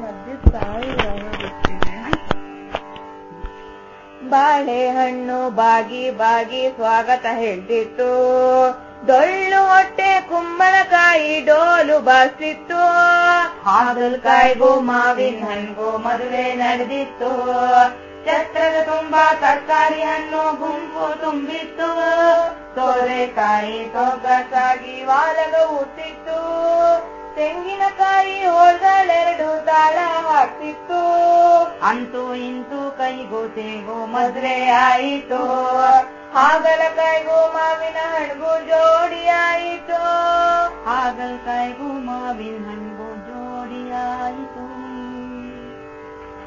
ಮಧ್ಯ ಗೊತ್ತಿದೆ ಬಾಳೆಹಣ್ಣು ಬಾಗಿ ಬಾಗಿ ಸ್ವಾಗತ ಹೇಳ್ತಿತ್ತು. ಡೊಳ್ಳು ಹೊಟ್ಟೆ ಕುಂಬಳಕಾಯಿ ಡೋಲು ಬಾರಿಸಿತ್ತು. ಹಾಗಲ್ಕಾಯಿಗೂ ಮಾವಿನ ಹಣ್ಣಿಗೂ ಮದುವೆ ನಡೆದಿತ್ತು. ಛತ್ರದ ತುಂಬಾ ತರಕಾರಿ ಹಣ್ಣು ಗುಂಪು ತುಂಬಿತ್ತು. ಸೋರೆಕಾಯಿ ತೊಗಸಾಗಿ ವಾಲಗ ಹುಟ್ಟಿತ್ತು. ತೆಂಗಿನಕಾಯಿ ಹೋದಳೆರಡು ತಾಳ ಹಾಕ್ತಿತ್ತು. ಅಂತೂ ಇಂತೂ ಕೈಗೂ ತೇಗೂ ಮದುವೆ ಆಯಿತು. ಹಾಗಲಕಾಯಿಗೂ ಮಾವಿನ ಹಣ್ಗೂ ಜೋಡಿ ಆಯಿತು. ಹಾಗಲಕಾಯಿಗೂ ಮಾವಿನ ಹಣ್ಣು